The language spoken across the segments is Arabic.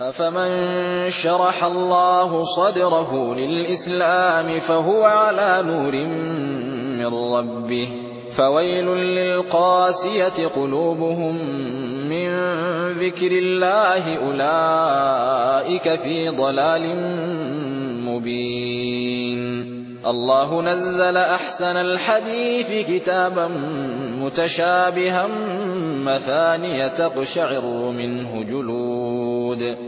أفمن شرح الله صدره للإسلام فهو على نور من ربه فويل للقاسية قلوبهم من ذكر الله أولئك في ضلال مبين الله نزل أحسن الحديث كتابا متشابها مثانية تقشعر منه جلود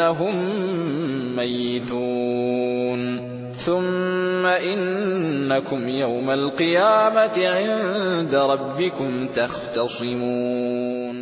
وإنهم ميتون. ثم إنكم يوم القيامة عند ربكم تختصمون.